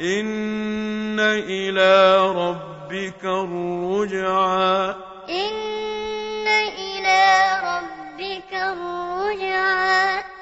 إن إلى ربك الرجعى إن